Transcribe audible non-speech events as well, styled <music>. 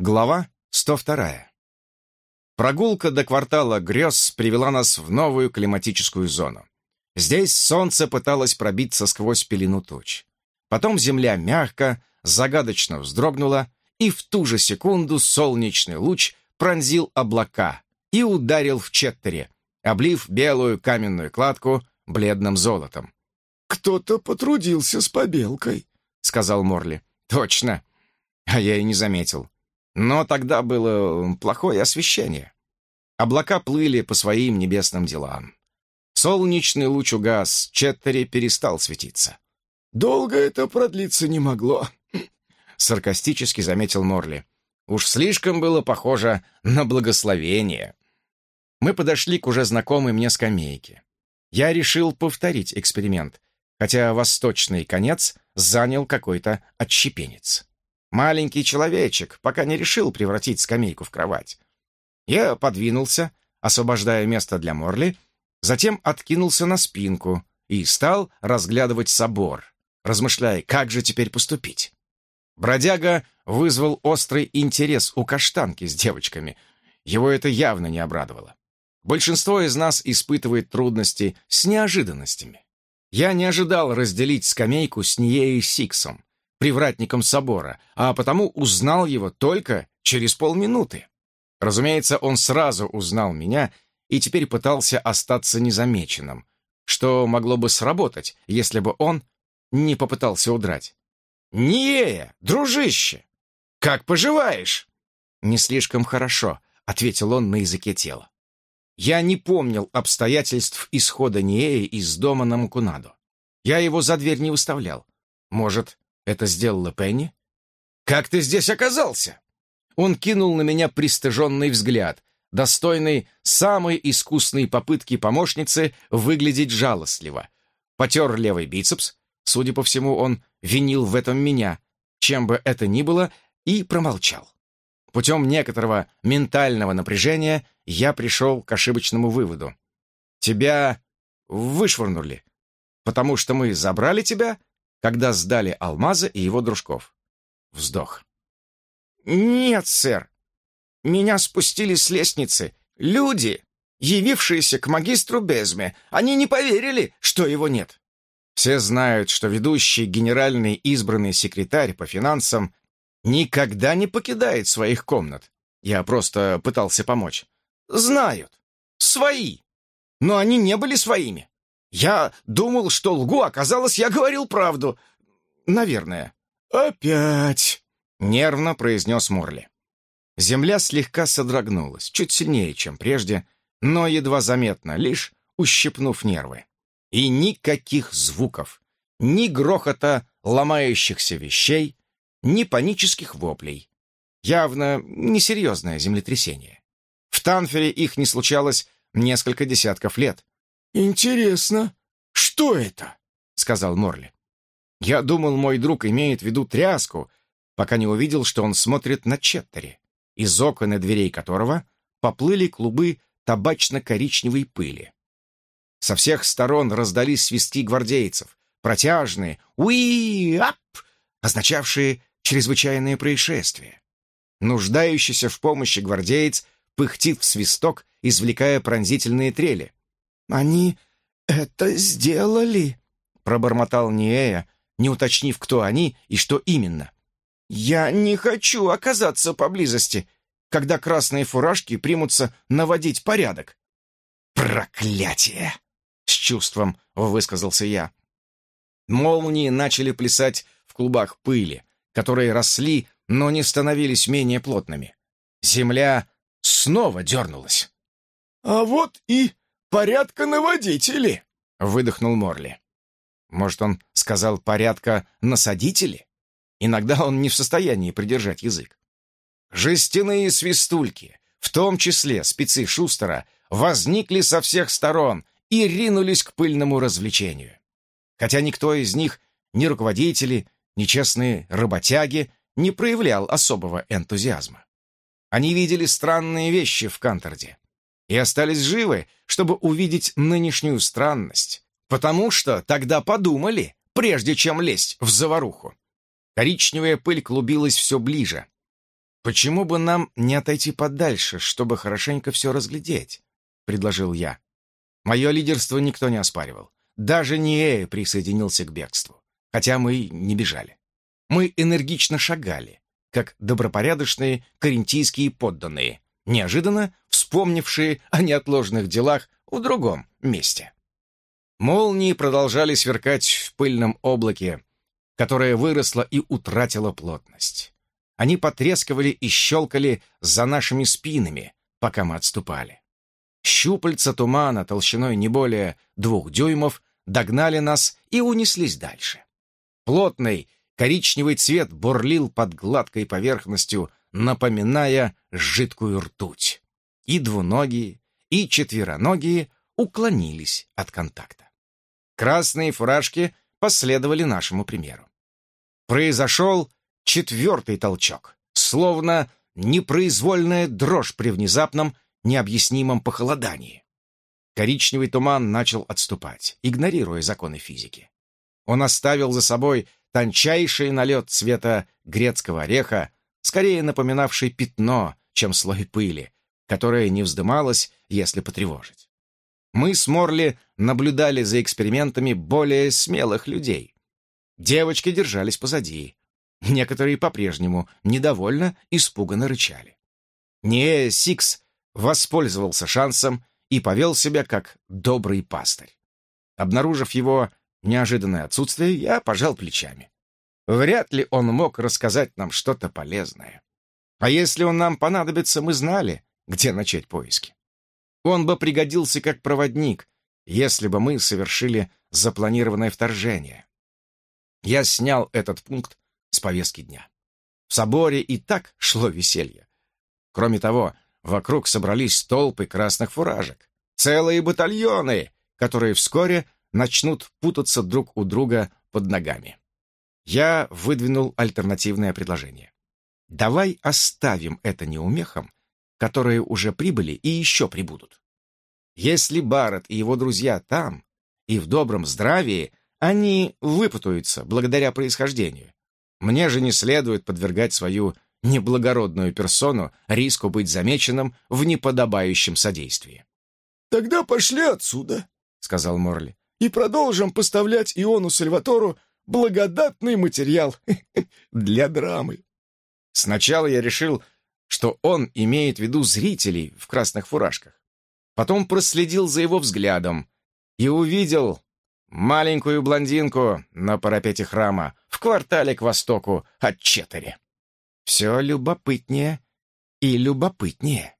Глава 102. Прогулка до квартала грез привела нас в новую климатическую зону. Здесь солнце пыталось пробиться сквозь пелену туч. Потом земля мягко, загадочно вздрогнула, и в ту же секунду солнечный луч пронзил облака и ударил в четтере, облив белую каменную кладку бледным золотом. «Кто-то потрудился с побелкой», — сказал Морли. «Точно. А я и не заметил. Но тогда было плохое освещение. Облака плыли по своим небесным делам. Солнечный луч угас, Четтери перестал светиться. «Долго это продлиться не могло», — саркастически заметил Морли. «Уж слишком было похоже на благословение». Мы подошли к уже знакомой мне скамейке. Я решил повторить эксперимент, хотя восточный конец занял какой-то отщепенец. Маленький человечек пока не решил превратить скамейку в кровать. Я подвинулся, освобождая место для Морли, затем откинулся на спинку и стал разглядывать собор, размышляя, как же теперь поступить. Бродяга вызвал острый интерес у каштанки с девочками. Его это явно не обрадовало. Большинство из нас испытывает трудности с неожиданностями. Я не ожидал разделить скамейку с Нией Сиксом, привратником собора, а потому узнал его только через полминуты. Разумеется, он сразу узнал меня и теперь пытался остаться незамеченным, что могло бы сработать, если бы он не попытался удрать. «Нея, дружище! Как поживаешь?» «Не слишком хорошо», — ответил он на языке тела. Я не помнил обстоятельств исхода Неи из дома на Мукунаду. Я его за дверь не выставлял. Может, это сделала Пенни? «Как ты здесь оказался?» Он кинул на меня пристыженный взгляд, достойный самой искусной попытки помощницы выглядеть жалостливо. Потер левый бицепс, судя по всему, он винил в этом меня, чем бы это ни было, и промолчал. Путем некоторого ментального напряжения я пришел к ошибочному выводу. Тебя вышвырнули, потому что мы забрали тебя, когда сдали Алмаза и его дружков. Вздох. «Нет, сэр. Меня спустили с лестницы. Люди, явившиеся к магистру Безме. Они не поверили, что его нет». Все знают, что ведущий генеральный избранный секретарь по финансам никогда не покидает своих комнат. Я просто пытался помочь. Знают. Свои. Но они не были своими. Я думал, что лгу, оказалось, я говорил правду. Наверное. «Опять!» — нервно произнес Морли. Земля слегка содрогнулась, чуть сильнее, чем прежде, но едва заметно, лишь ущипнув нервы. И никаких звуков, ни грохота ломающихся вещей, ни панических воплей. Явно несерьезное землетрясение. В Танфере их не случалось несколько десятков лет. «Интересно, что это?» — сказал Морли. Я думал, мой друг имеет в виду тряску, пока не увидел, что он смотрит на Четтери, из окон и дверей которого поплыли клубы табачно-коричневой пыли. Со всех сторон раздались свистки гвардейцев, протяжные «уи-ап», означавшие чрезвычайное происшествие. Нуждающийся в помощи гвардеец пыхтит в свисток, извлекая пронзительные трели. «Они это сделали?» — пробормотал Ниэя, не уточнив, кто они и что именно. «Я не хочу оказаться поблизости, когда красные фуражки примутся наводить порядок». «Проклятие!» — с чувством высказался я. Молнии начали плясать в клубах пыли, которые росли, но не становились менее плотными. Земля снова дернулась. «А вот и порядка наводители!» — выдохнул Морли. Может, он сказал «порядка насадители»? Иногда он не в состоянии придержать язык. Жестяные свистульки, в том числе спецы Шустера, возникли со всех сторон и ринулись к пыльному развлечению. Хотя никто из них, ни руководители, ни честные работяги, не проявлял особого энтузиазма. Они видели странные вещи в Канторде и остались живы, чтобы увидеть нынешнюю странность, потому что тогда подумали, прежде чем лезть в заваруху. Коричневая пыль клубилась все ближе. «Почему бы нам не отойти подальше, чтобы хорошенько все разглядеть?» — предложил я. Мое лидерство никто не оспаривал. Даже Ниэ присоединился к бегству, хотя мы не бежали. Мы энергично шагали, как добропорядочные карентийские подданные, неожиданно вспомнившие о неотложных делах в другом месте. Молнии продолжали сверкать в пыльном облаке, которое выросло и утратило плотность. Они потрескивали и щелкали за нашими спинами, пока мы отступали. Щупальца тумана толщиной не более двух дюймов догнали нас и унеслись дальше. Плотный коричневый цвет бурлил под гладкой поверхностью, напоминая жидкую ртуть. И двуногие, и четвероногие уклонились от контакта. Красные фуражки последовали нашему примеру. Произошел четвертый толчок, словно непроизвольная дрожь при внезапном, необъяснимом похолодании. Коричневый туман начал отступать, игнорируя законы физики. Он оставил за собой тончайший налет цвета грецкого ореха, скорее напоминавший пятно, чем слой пыли, которое не вздымалось, если потревожить. Мы с Морли наблюдали за экспериментами более смелых людей. Девочки держались позади, Некоторые по-прежнему недовольно, испуганно рычали. Не Сикс воспользовался шансом и повел себя как добрый пастырь. Обнаружив его неожиданное отсутствие, я пожал плечами. Вряд ли он мог рассказать нам что-то полезное. А если он нам понадобится, мы знали, где начать поиски. Он бы пригодился как проводник, если бы мы совершили запланированное вторжение. Я снял этот пункт с повестки дня. В соборе и так шло веселье. Кроме того, вокруг собрались толпы красных фуражек, целые батальоны, которые вскоре начнут путаться друг у друга под ногами. Я выдвинул альтернативное предложение. Давай оставим это неумехам, которые уже прибыли и еще прибудут. Если Барретт и его друзья там, и в добром здравии, они выпутаются благодаря происхождению. Мне же не следует подвергать свою неблагородную персону риску быть замеченным в неподобающем содействии. «Тогда пошли отсюда», — сказал Морли, «и продолжим поставлять Иону Сальватору благодатный материал <laughs> для драмы». Сначала я решил, что он имеет в виду зрителей в красных фуражках. Потом проследил за его взглядом и увидел маленькую блондинку на парапете храма в квартале к востоку от Четери. Все любопытнее и любопытнее.